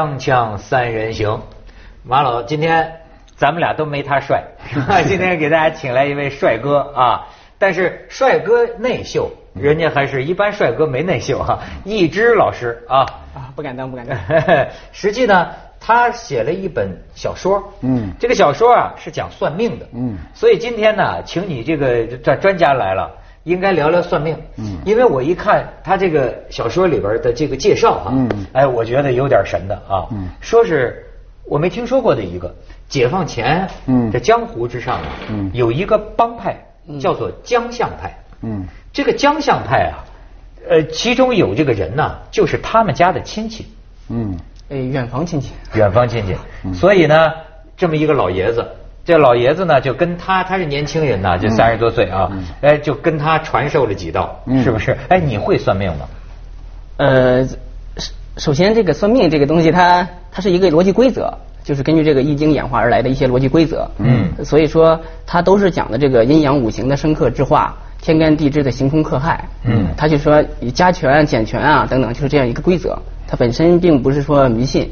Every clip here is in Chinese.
锵锵三人行，马老，今天咱们俩都没他帅，今天给大家请来一位帅哥啊，但是帅哥内秀，人家还是一般帅哥没内秀哈。易之老师啊，啊，不敢当，不敢当。实际呢，他写了一本小说，嗯。这个小说啊是讲算命的，嗯。所以今天呢，请你这个专专家来了。应该聊聊算命，嗯。因为我一看他这个小说里边的这个介绍啊，嗯。哎，我觉得有点神的啊，嗯。说是我没听说过的一个，解放前，嗯。这江湖之上啊，嗯。有一个帮派叫做江相派，嗯。这个江相派啊，呃，其中有这个人呢，就是他们家的亲戚，嗯。哎，远房亲戚。远房亲戚，所以呢，这么一个老爷子。这老爷子呢，就跟他，他是年轻人呐，就三十多岁啊，哎，就跟他传授了几道，嗯是不是？哎，你会算命吗？呃，首首先这个算命这个东西它，它是一个逻辑规则，就是根据这个易经演化而来的一些逻辑规则。嗯所以说它都是讲的这个阴阳五行的生克制化，天干地支的刑冲克害。嗯他就说以加权、减权啊等等，就是这样一个规则。它本身并不是说迷信。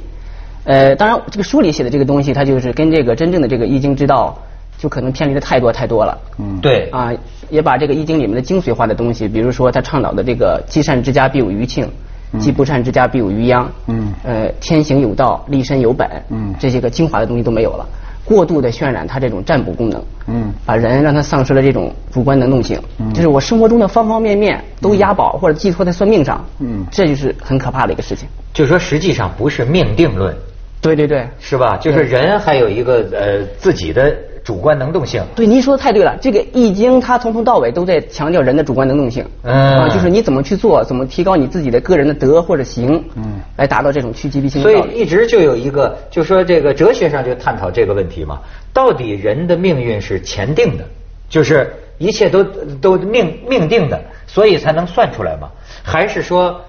呃，当然这个书里写的这个东西，它就是跟这个真正的这个易经之道，就可能偏离的太多太多了。嗯对，啊，也把这个易经里面的精髓化的东西，比如说他倡导的这个积善之家必有余庆，积不善之家必有余殃。嗯呃，天行有道，立身有本。嗯这些个精华的东西都没有了，过度的渲染它这种占卜功能。嗯把人让他丧失了这种主观能动性。嗯就是我生活中的方方面面都押宝或者寄托在算命上。嗯这就是很可怕的一个事情。就说实际上不是命定论，对对对。是吧？就是人还有一个呃自己的主观能动性。对，您说的太对了。这个《易经》它从头到尾都在强调人的主观能动性，嗯啊，就是你怎么去做，怎么提高你自己的个人的德或者行，嗯来达到这种趋吉避凶所。以一直就有一个，就说这个哲学上就探讨这个问题嘛，到底人的命运是前定的，就是一切都都命命定的，所以才能算出来嘛？还是说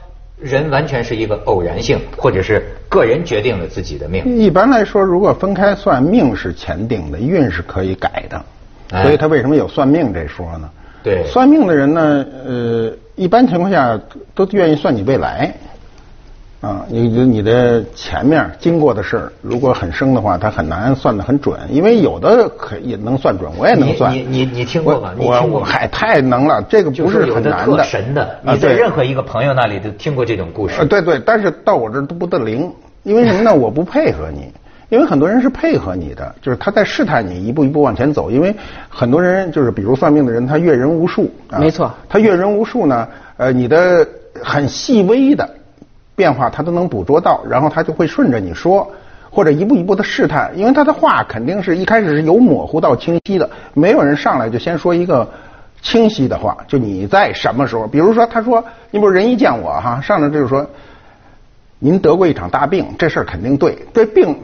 人完全是一个偶然性，或者是个人决定了自己的命？一般来说，如果分开算，命是前定的，运是可以改的。哎所以他为什么有算命这说呢？对算命的人呢，呃，一般情况下都愿意算你未来。啊，你你你的前面经过的事儿，如果很生的话，他很难算得很准，因为有的可也能算准，我也能算。你你你你听过吗我我你听过嗨，太能了，这个不是很难的。神的，你在任何一个朋友那里都听过这种故事呃，。对对，但是到我这儿都不得灵，因为什么呢？我不配合你，因为很多人是配合你的，就是他在试探你一步一步往前走。因为很多人就是比如算命的人，他阅人无数，啊、没错他阅人无数呢，呃，你的很细微的变化他都能捕捉到，然后他就会顺着你说。或者一步一步的试探，因为他的话肯定是一开始是由模糊到清晰的，没有人上来就先说一个清晰的话，就你在什么时候？比如说，他说，你比如人一见我哈，上来就是说，您得过一场大病，这事儿肯定对，这病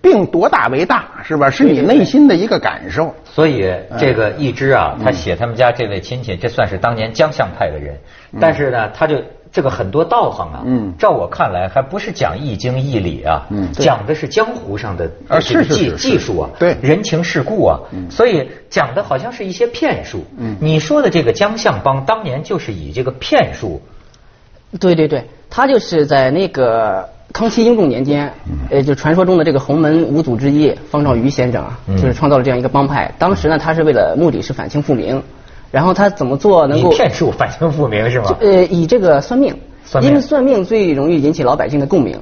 病多大为大，是吧？是你内心的一个感受。所以这个易之啊，他写他们家这位亲戚，这算是当年江相派的人，但是呢，他就这个很多道行啊，嗯。照我看来还不是讲易经易理啊，嗯讲的是江湖上的啊这个技是是。是是技术啊，对。人情世故啊，嗯。所以讲的好像是一些骗术。嗯。你说的这个江相帮当年就是以这个骗术，对对对，他就是在那个康熙英正年间，嗯。呃，就传说中的这个洪门五祖之一方兆瑜先生啊，嗯。就是创造了这样一个帮派。当时呢，他是为了目的是反清复明，然后他怎么做能够以骗术反清复明是吗？呃，以这个算命，算命因为算命最容易引起老百姓的共鸣。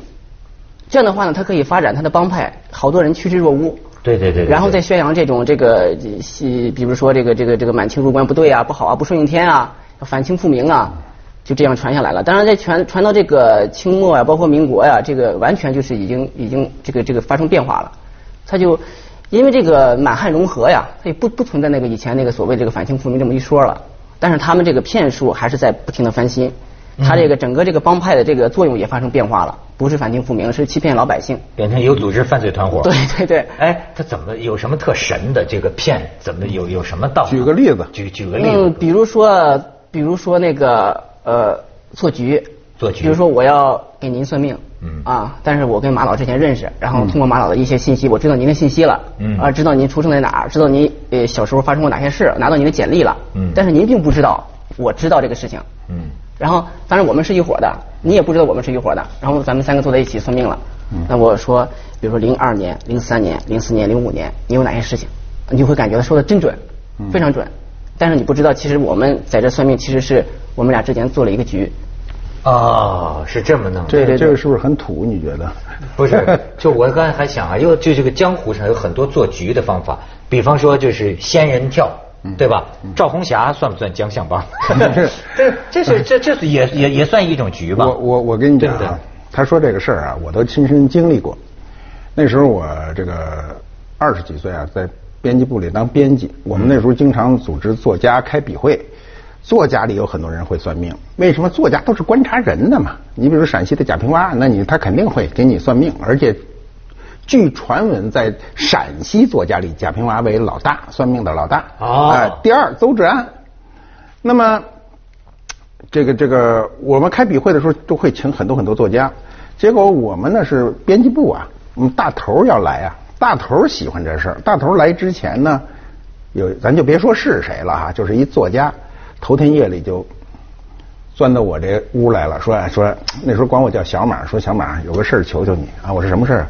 这样的话呢，他可以发展他的帮派，好多人趋之若鹜。对对对对然后再宣扬这种这个，呃比如说这个这个这个满清入关不对啊，不好啊，不顺应天啊，要反清复明啊，就这样传下来了。当然，在传传到这个清末啊，包括民国呀、这个完全就是已经已经这个这个发生变化了。他就因为这个满汉融合呀，它也不不存在那个以前那个所谓这个反清复明这么一说了。但是他们这个骗术还是在不停的翻新，他这个整个这个帮派的这个作用也发生变化了，不是反清复明，是欺骗老百姓。变成有组织犯罪团伙。对对对。哎，他怎么有什么特神的这个骗？怎么有有什么道？举个例子举举个例嗯，子。比如说，比如说那个呃，做局，做局比如说我要给您算命，嗯。啊，但是我跟马老之前认识，然后通过马老的一些信息，我知道您的信息了，嗯。啊，知道您出生在哪儿，知道您呃小时候发生过哪些事，拿到您的简历了，嗯。但是您并不知道我知道这个事情，嗯，然后当然我们是一伙的，你也不知道我们是一伙的，然后咱们三个坐在一起算命了，嗯。那我说，比如说零二年、零三年、零四年、零五年，你有哪些事情，你就会感觉他说的真准，非常准。但是你不知道，其实我们在这算命，其实是我们俩之间做了一个局。哦，是这么弄的。这这个是不是很土？你觉得？不是，就我刚才还想啊，又就这个江湖上有很多做局的方法，比方说就是仙人跳，对吧？赵红霞算不算江相帮？这这是这这是也也也算一种局吧？我我我跟你讲啊，他说这个事儿啊，我都亲身经历过。那时候我这个二十几岁啊，在编辑部里当编辑，我们那时候经常组织作家开笔会。作家里有很多人会算命，为什么作家都是观察人的嘛？你比如陕西的贾平凹，那你他肯定会给你算命，而且据传闻，在陕西作家里，贾平凹为老大，算命的老大。哦哎第二邹志安。那么这个这个，我们开笔会的时候都会请很多很多作家，结果我们呢是编辑部啊，我们大头要来啊，大头喜欢这事儿。大头来之前呢，有咱就别说是谁了哈，就是一作家，头天夜里就钻到我这屋来了，说说那时候管我叫小马，说小马有个事儿求求你啊，我说什么事儿？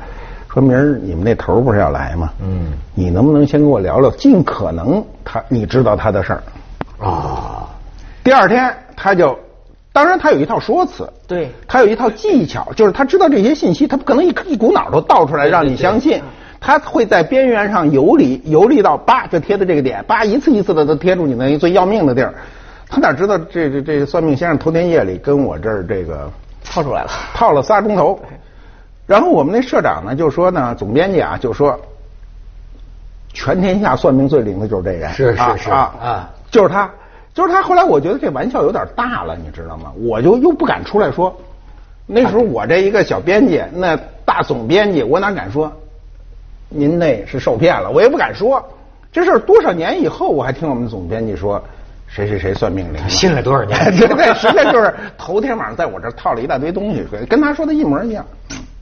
说明儿你们那头不是要来吗？嗯，你能不能先跟我聊聊，尽可能他你知道他的事儿。啊，第二天他就，当然他有一套说辞，对他有一套技巧，就是他知道这些信息，他不可能一一股脑都倒出来让你相信，他会在边缘上游离，游离到叭就贴的这个点，叭一次一次的都贴住你那最要命的地儿。他哪知道这这这算命先生头天夜里跟我这儿这个套出来了。套了仨钟头，然后我们那社长呢就说呢，总编辑啊就说，全天下算命最灵的就是这人，是是是啊啊啊就是他，就是他。后来我觉得这玩笑有点大了，你知道吗？我就又不敢出来说。那时候我这一个小编辑，那大总编辑，我哪敢说？您那是受骗了，我也不敢说。这事儿多少年以后，我还听我们总编辑说，谁谁谁算命灵，信了多少年 对对，实在就是头天晚上在我这儿套了一大堆东西，跟他说的一模一样。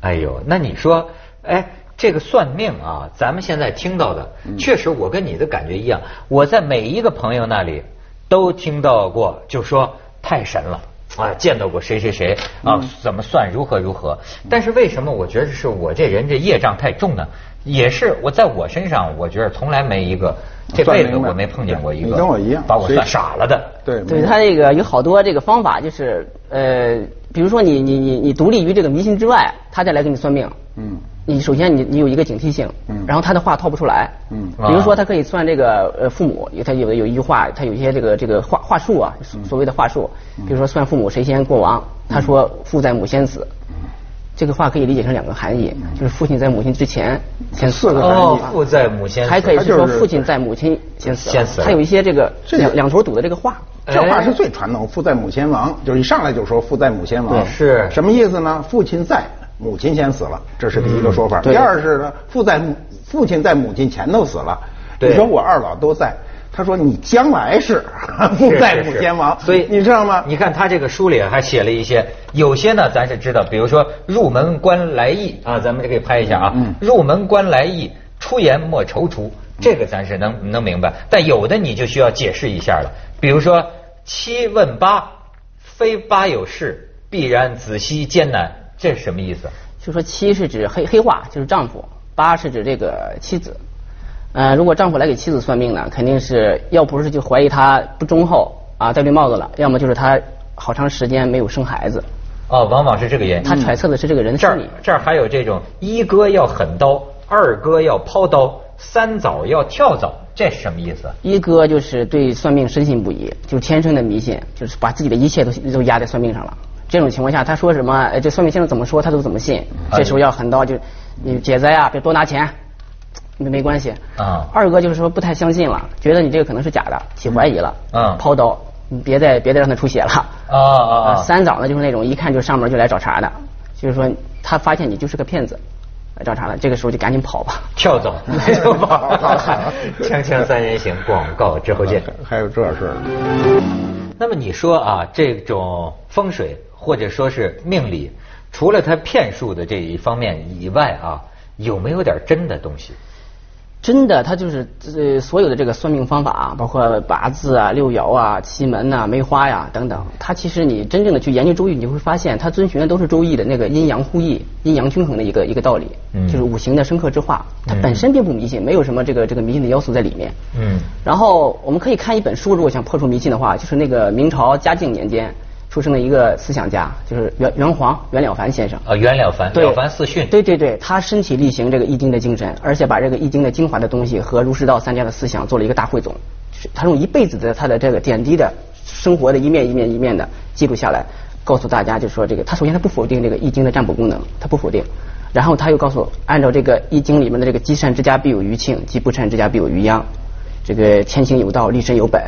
哎呦，那你说，哎，这个算命啊，咱们现在听到的，确实我跟你的感觉一样。我在每一个朋友那里都听到过，就说太神了。啊，见到过谁谁谁啊？怎么算如何如何？但是为什么我觉得是我这人这业障太重呢？也是我在我身上，我觉得从来没一个这辈子我没碰见过一个跟我一样把我算傻了的。对对他这个有好多这个方法，就是呃，比如说你你你你独立于这个迷信之外，他再来给你算命，嗯。你首先你你有一个警惕性，嗯。然后他的话套不出来，嗯。比如说他可以算这个呃父母，他有有一句话，他有一些这个这个话话术啊，所所谓的话术，比如说算父母谁先过亡，他说父在母先死，这个话可以理解成两个含义，就是父亲在母亲之前先死了，四个含义哦，父在母先死，还可以是说父亲在母亲先死了，先死了。他有一些这个这两两头堵的这个话。这话是最传统，父在母先亡，就是一上来就说父在母先亡，对是。什么意思呢？父亲在，母亲先死了，这是第一个说法。对。第二是呢，父在父亲在母亲前头死了。你说我二老都在，他说你将来是 父是在是是母先亡，所以你知道吗？你看他这个书里还写了一些，有些呢咱是知道，比如说入门观来意啊，咱们这可以拍一下啊，嗯入门观来意，出言莫踌躇，这个咱是能能明白，但有的你就需要解释一下了，比如说七问八，非八有事，必然子息艰难，这是什么意思？就说七是指黑黑化，就是丈夫；八是指这个妻子。呃，如果丈夫来给妻子算命呢，肯定是要不是就怀疑他不忠厚啊，戴绿帽子了，要么就是他好长时间没有生孩子，哦，往往是这个原因。他揣测的是这个人的这儿心理。这儿还有这种一哥要狠刀，二哥要抛刀，三早要跳蚤，这是什么意思？一哥就是对算命深信不疑，就是天生的迷信，就是把自己的一切都都压在算命上了。这种情况下，他说什么，哎，这算命先生怎么说，他都怎么信。哎这时候要狠刀，就你解灾啊，别多拿钱，没没关系。啊二哥就是说不太相信了，觉得你这个可能是假的，起怀疑了。嗯抛刀，你别再别再让他出血了。啊啊啊！三嫂呢，就是那种一看就上门就来找茬的，就是说他发现你就是个骗子，来找茬了，这个时候就赶紧跑吧。跳蚤就跑。锵锵三人行，广告之后见。还有这事儿。那么你说啊，这种风水或者说是命理，除了他骗术的这一方面以外啊，有没有点真的东西？真的，它就是呃所有的这个算命方法啊，包括八字啊、六爻啊、奇门呐、梅花呀等等，它其实你真正的去研究周易，你会发现它遵循的都是周易的那个阴阳互易、阴阳均衡的一个一个道理，嗯就是五行的生克之化，它嗯本身并不迷信，没有什么这个这个迷信的要素在里面。嗯然后我们可以看一本书，如果想破除迷信的话，就是那个明朝嘉靖年间出生的一个思想家，就是袁袁黄袁了凡先生。啊，袁了凡，对。了凡四训，对对对，他身体力行这个易经的精神，而且把这个易经的精华的东西和儒释道三家的思想做了一个大汇总，就是他用一辈子的他的这个点滴的生活的一面一面一面的记录下来，告诉大家，就说这个他首先他不否定这个易经的占卜功能，他不否定，然后他又告诉按照这个易经里面的这个积善之家必有余庆，积不善之家必有余殃，这个天行有道，立身有本，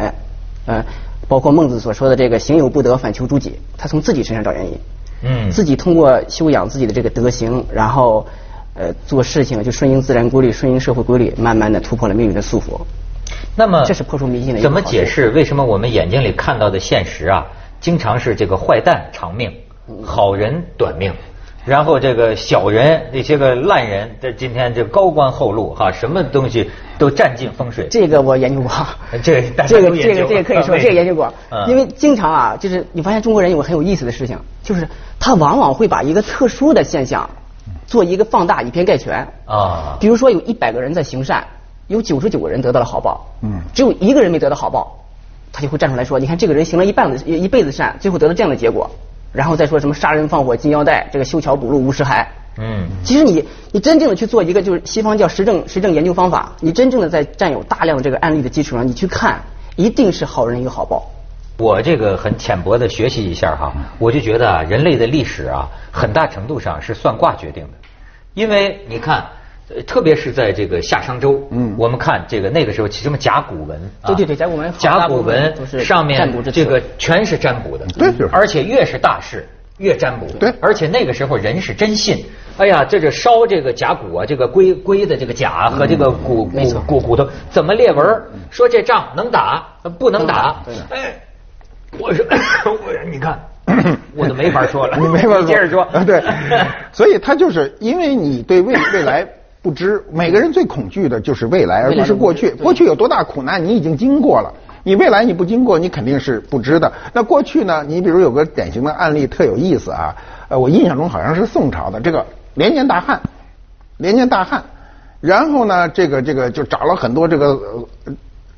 呃，包括孟子所说的这个行有不得，反求诸己，他从自己身上找原因。嗯自己通过修养自己的这个德行，然后呃做事情就顺应自然规律，顺应社会规律，慢慢的突破了命运的束缚。那么这是破除迷信的怎么解释为什么我们眼睛里看到的现实啊，经常是这个坏蛋长命，好人短命，然后这个小人那些个烂人，这今天这高官厚禄哈，什么东西都占尽风水。这个我研究过，这个这个这个这个可以说 这个研究过嗯，因为经常啊，就是你发现中国人有个很有意思的事情，就是他往往会把一个特殊的现象做一个放大，以偏概全。啊。比如说有一百个人在行善，有九十九个人得到了好报，嗯。只有一个人没得到好报，他就会站出来说，你看这个人行了一半子一辈子善，最后得到这样的结果，然后再说什么杀人放火金腰带，这个修桥补路无尸骸。嗯其实你你真正的去做一个就是西方叫实证实证研究方法，你真正的在占有大量这个案例的基础上，你去看，一定是好人有好报。我这个很浅薄的学习一下哈，我就觉得啊，人类的历史啊，很大程度上是算卦决定的，因为你看。呃特别是在这个夏商周，嗯我们看这个那个时候，其实什么甲骨文，啊对对对甲骨文甲骨文上面这个全是占卜的，对而且越是大事越占卜，对而且那个时候人是真信，哎呀，这个烧这个甲骨啊，这个龟龟的这个甲和这个骨骨骨骨头怎么裂纹儿？说这仗能打不能打对？哎，我说我你看，我都没法说了，你没法说，接着说啊，对，所以他就是因为你对未未来不知，每个人最恐惧的就是未来，而不是过去。过去有多大苦难，你已经经过了。你未来你不经过，你肯定是不知的。那过去呢？你比如有个典型的案例特有意思啊，呃，我印象中好像是宋朝的这个连年大旱，连年大旱，然后呢，这个这个就找了很多这个呃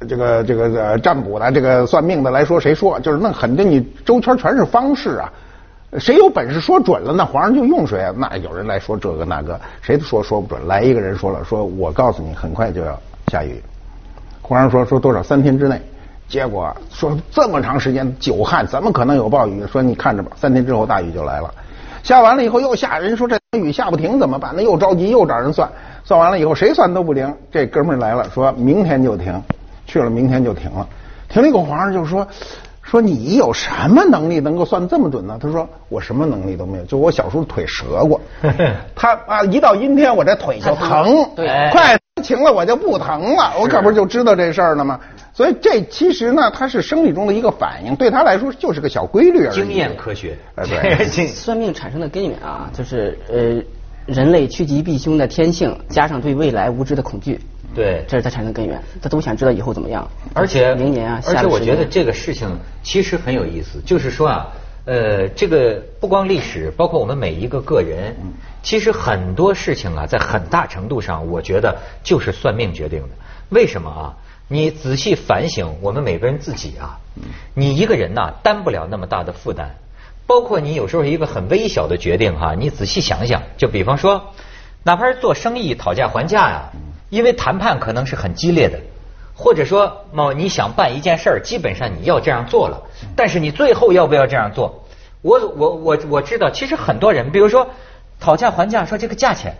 这个这个呃占卜的、这个算命的来说，谁说就是弄很多你周圈全是方式啊，谁有本事说准了，那皇上就用谁。那有人来说这个那个，谁都说说不准。来一个人说了，说我告诉你，很快就要下雨。皇上说说多少三天之内，结果说这么长时间久旱，怎么可能有暴雨？说你看着吧，三天之后大雨就来了。下完了以后又下，人说这雨下不停怎么办？那又着急又找人算，算完了以后谁算都不灵。这哥们儿来了，说明天就停，去了明天就停了。停了以后，皇上就说说你有什么能力能够算这么准呢？他说我什么能力都没有，就我小时候腿折过，他啊一到阴天我这腿就疼，对。快晴了我就不疼了，我可不是就知道这事儿了吗？所以这其实呢，它是生理中的一个反应，对他来说就是个小规律而已。经验科学，哎对。算命产生的根源啊，就是呃人类趋吉避凶的天性，加上对未来无知的恐惧，对这是它产生根源。他都想知道以后怎么样，而且明年啊，而且我觉得这个事情其实很有意思，就是说啊，呃，这个不光历史，包括我们每一个个人，其实很多事情啊，在很大程度上，我觉得就是算命决定的。为什么啊？你仔细反省，我们每个人自己啊，你一个人呐、担不了那么大的负担。包括你有时候一个很微小的决定哈、你仔细想想，就比方说，哪怕是做生意讨价还价呀、因为谈判可能是很激烈的，或者说某你想办一件事儿，基本上你要这样做了，但是你最后要不要这样做？我我我我知道，其实很多人，比如说讨价还价，说这个价钱，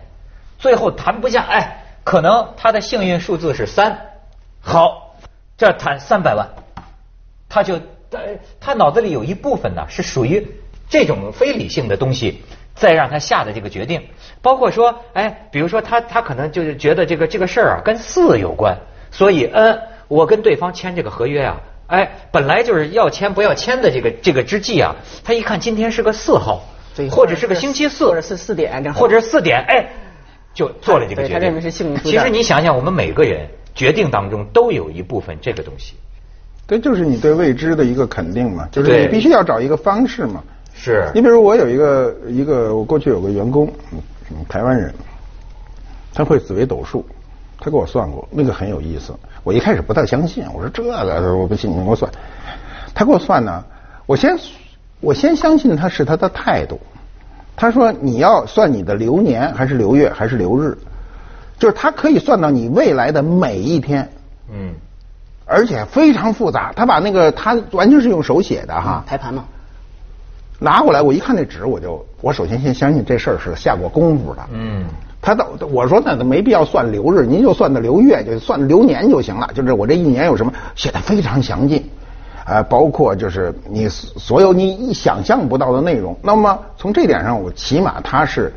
最后谈不下，哎，可能他的幸运数字是三，好，这谈三百万，他就他他脑子里有一部分呢是属于这种非理性的东西，再让他下的这个决定，包括说，哎，比如说他他可能就是觉得这个这个事儿啊跟四有关，所以嗯，我跟对方签这个合约啊，哎，本来就是要签不要签的这个这个之际啊，他一看今天是个四号对，或者是个星期四，或者是四点或者是四点，哎。就做了这个决定。他认为是幸运数其实你想想，我们每个人决定当中都有一部分这个东西。这就是你对未知的一个肯定嘛，就是你必须要找一个方式嘛。是你比如我有一个一个，我过去有个员工，嗯嗯台湾人，他会紫微斗数，他给我算过，那个很有意思。我一开始不太相信，我说这个我不信，你给我算。他给我算呢，我先我先相信他是他的态度。他说你要算你的流年还是流月还是流日，就是他可以算到你未来的每一天。嗯，而且非常复杂。他把那个他完全是用手写的哈，排盘嘛，拿过来，我一看那纸，我就我首先先相信这事儿是下过功夫的。嗯，他到我说那没必要算流日，您就算的流月，就算流年就行了。就是我这一年有什么写的非常详尽，啊，包括就是你所有你一想象不到的内容。那么从这点上，我起码他是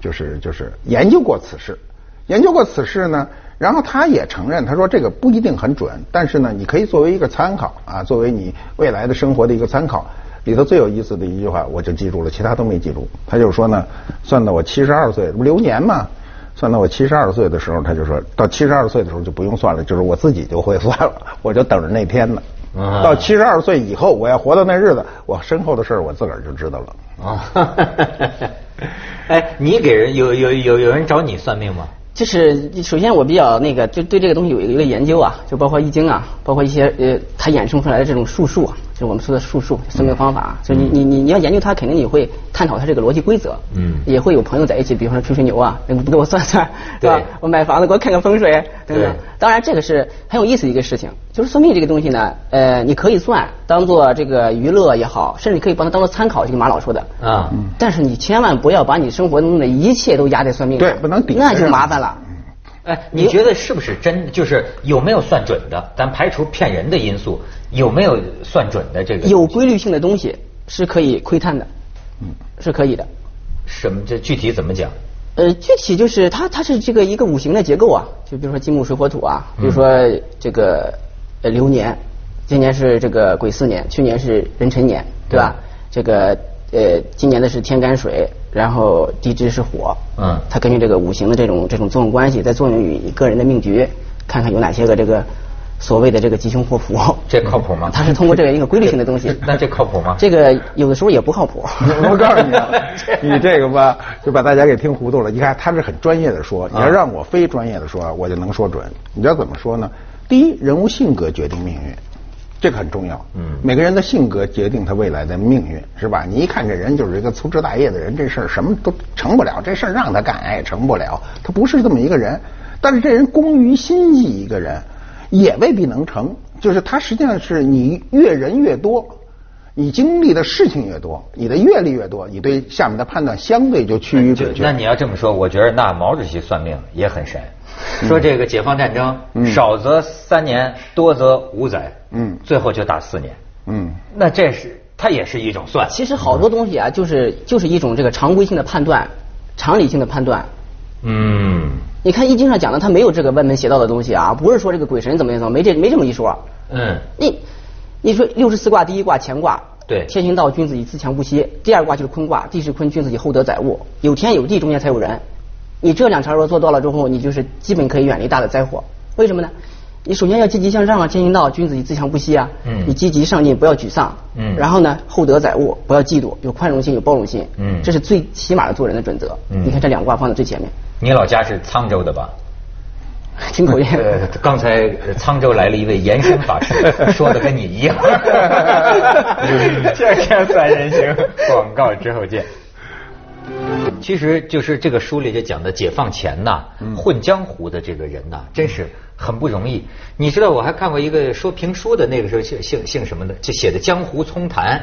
就是就是研究过此事，研究过此事呢，然后他也承认，他说这个不一定很准，但是呢，你可以作为一个参考啊，作为你未来的生活的一个参考。里头最有意思的一句话，我就记住了，其他都没记住。他就说呢，算到我七十二岁，不流年嘛，算到我七十二岁的时候，他就说到七十二岁的时候就不用算了，就是我自己就会算了，我就等着那天呢。啊到七十二岁以后，我要活到那日子，我身后的事儿我自个儿就知道了。啊，哎，你给人有有有有人找你算命吗？这是首先我比较那个，就对这个东西有一个研究啊，就包括易经啊，包括一些呃它衍生出来的这种术数啊，就我们说的术数算命方法啊，就你你你你要研究它，肯定你会探讨它这个逻辑规则，嗯也会有朋友在一起，比方说吹吹牛啊，那个不给我算算，对吧？我买房子给我看看风水等对等。当然这个是很有意思的一个事情，就是算命这个东西呢，呃，你可以算当做这个娱乐也好，甚至你可以把它当做参考，就跟马老说的。啊，但是你千万不要把你生活中的一切都压在算命上，对不能顶那就麻烦了。哎，你觉得是不是真？就是有没有算准的？咱排除骗人的因素，有没有算准的这个？有规律性的东西是可以窥探的，是可以的。什么？这具体怎么讲？呃，具体就是它它是这个一个五行的结构啊，就比如说金木水火土啊，比如说这个呃流年，今年是这个癸巳年，去年是壬辰年，对吧？这个呃今年的是天干水，然后地支是火，嗯它根据这个五行的这种这种作用关系，再作用于你个人的命局，看看有哪些个这个所谓的这个吉凶祸福。这靠谱吗？它是通过这样一个规律性的东西。那这靠谱吗？这个有的时候也不靠谱。我告诉你啊，你这个吧，就把大家给听糊涂了。你看他是很专业的说，你要让我非专业的说，我就能说准。你知道怎么说呢？第一，人物性格决定命运，这个很重要。嗯每个人的性格决定他未来的命运，是吧？你一看这人就是一个粗枝大叶的人，这事儿什么都成不了，这事儿让他干，哎，成不了。他不是这么一个人，但是这人工于心计一个人，也未必能成。就是它实际上是你越人越多。你经历的事情越多，你的阅历越多，你对下面的判断相对就趋于准确。那你要这么说，我觉得那毛主席算命也很神，说这个解放战争嗯少则三年，多则五载，嗯最后就打四年，嗯，那这是它也是一种算。其实好多东西啊，就是就是一种这个常规性的判断，常理性的判断。嗯你看易经上讲的，他没有这个歪门邪道的东西啊，不是说这个鬼神怎么样怎么没这没这么一说。嗯，你你说六十四卦第一卦乾卦，对天行道，君子以自强不息。第二卦就是坤卦，地是坤，君子以厚德载物。有天有地，中间才有人。你这两条如果做到了之后，你就是基本可以远离大的灾祸。为什么呢？你首先要积极向上啊，天行道，君子以自强不息啊。嗯你积极上进，不要沮丧。嗯然后呢，厚德载物，不要嫉妒，有宽容心，有包容心。嗯这是最起码的做人的准则。嗯你看这两卦放在最前面，你老家是沧州的吧？听口 音。呃，刚才呃沧州来了一位延伸法师，说的跟你一样。天天三人行，广告之后见。其实就是这个书里就讲的解放前呐，混江湖的这个人呐，真是很不容易。你知道，我还看过一个说评书的，那个时候姓姓姓什么的，就写的《江湖丛谈》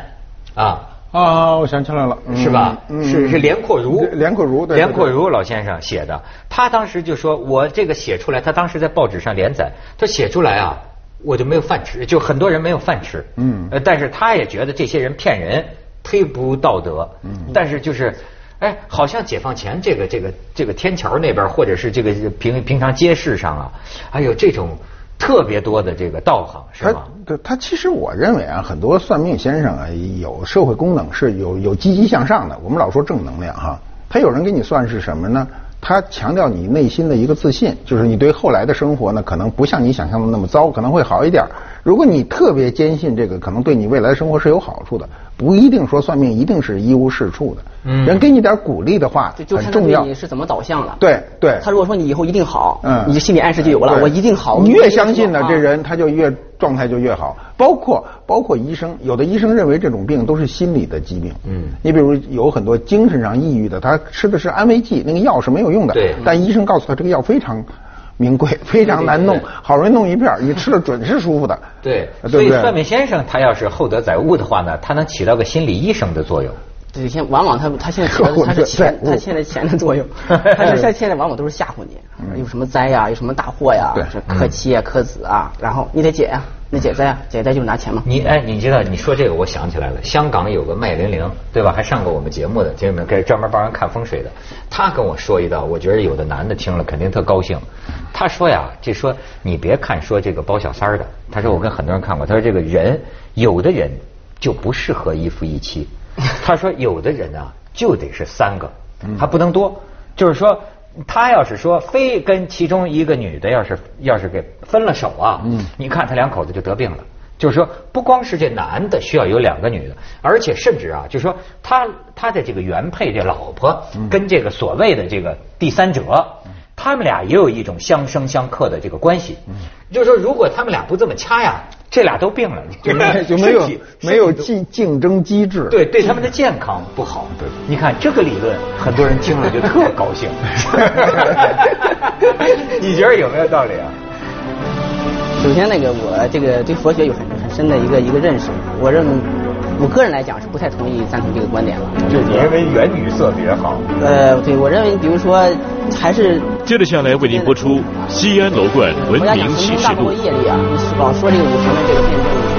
啊。啊，我想起来了，嗯是吧？嗯是是连阔如，连阔如，对连阔如老先生写的。他当时就说，我这个写出来，他当时在报纸上连载，他写出来啊，我就没有饭吃，就很多人没有饭吃。嗯呃，但是他也觉得这些人骗人，忒不道德。嗯但是就是。哎，好像解放前这个这个这个天桥那边，或者是这个平平常街市上啊，还有这种特别多的这个道行，是他吗？对他其实我认为啊，很多算命先生啊，有社会功能是有有积极向上的。我们老说正能量哈，他有人给你算是什么呢？它强调你内心的一个自信，就是你对后来的生活呢，可能不像你想象的那么糟，可能会好一点。如果你特别坚信这个，可能对你未来的生活是有好处的，不一定说算命一定是一无是处的。嗯，人给你点鼓励的话很重要。你是怎么导向了？对对。他如果说你以后一定好，嗯，你心理暗示就有了，我一定好。你越相信呢，这人他就越状态就越好。包括包括医生，有的医生认为这种病都是心理的疾病。嗯，你比如有很多精神上抑郁的，他吃的是安慰剂，那个药是没有用的。对。但医生告诉他这个药非常。名贵 非常难弄，好容易弄一片，你吃了准是舒服的。对，所以算命先生他要是厚德载物的话呢，他能起到个心理医生的作用。对，现往往他他现在他是钱，他现在钱的作用，他是现现在往往都是吓唬你，有什么灾呀，有什么大祸呀，克妻啊，克子啊，然后你得解呀。那解灾啊，解灾就是拿钱嘛。你哎，你知道你说这个，我想起来了。香港有个麦玲玲，对吧？还上过我们节目的，节目给专门帮人看风水的。他跟我说一道，我觉得有的男的听了肯定特高兴。他说呀，就说你别看说这个包小三儿的，他说我跟很多人看过，他说这个人有的人就不适合一夫一妻。他说有的人啊就得是三个，还不能多，就是说。他要是说非跟其中一个女的要是要是给分了手啊，嗯，你看他两口子就得病了。就是说，不光是这男的需要有两个女的，而且甚至啊，就是说他他的这个原配这老婆跟这个所谓的这个第三者。他们俩也有一种相生相克的这个关系，就是说，如果他们俩不这么掐呀，这俩都病了，就就没有没有竞竞争机制，对，对他们的健康不好。对你看这个理论，很多人听了就特高兴。你觉得有没有道理啊？首先，那个我这个对佛学有很很深的一个一个认识，我认为。我个人来讲是不太同意赞同这个观点了。就你认为原女色比较好？呃，对，我认为，比如说，还是接着下来为您播出《西安楼冠文明启示录》。业里啊，老说这个五行的这个辩证。